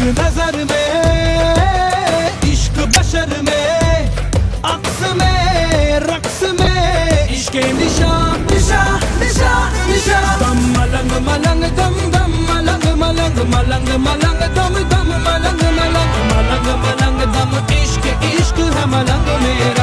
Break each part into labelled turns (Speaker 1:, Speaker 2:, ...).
Speaker 1: aşkı nazar me İşkı başarı me Aksı me Raksı me İşke nişan Nişan Nişan Nişan. Dam malang malang dam dam malang malang malang malang dam dam malang malang malang malang dam İşke işkı ha malang mera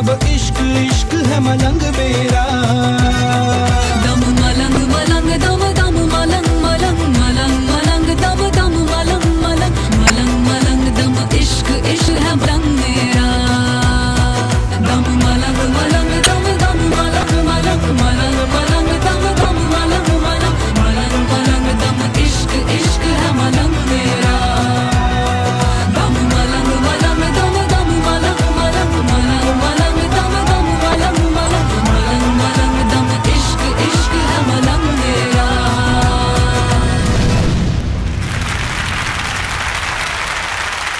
Speaker 1: अब इश्क इश्क है मलंग मेरा।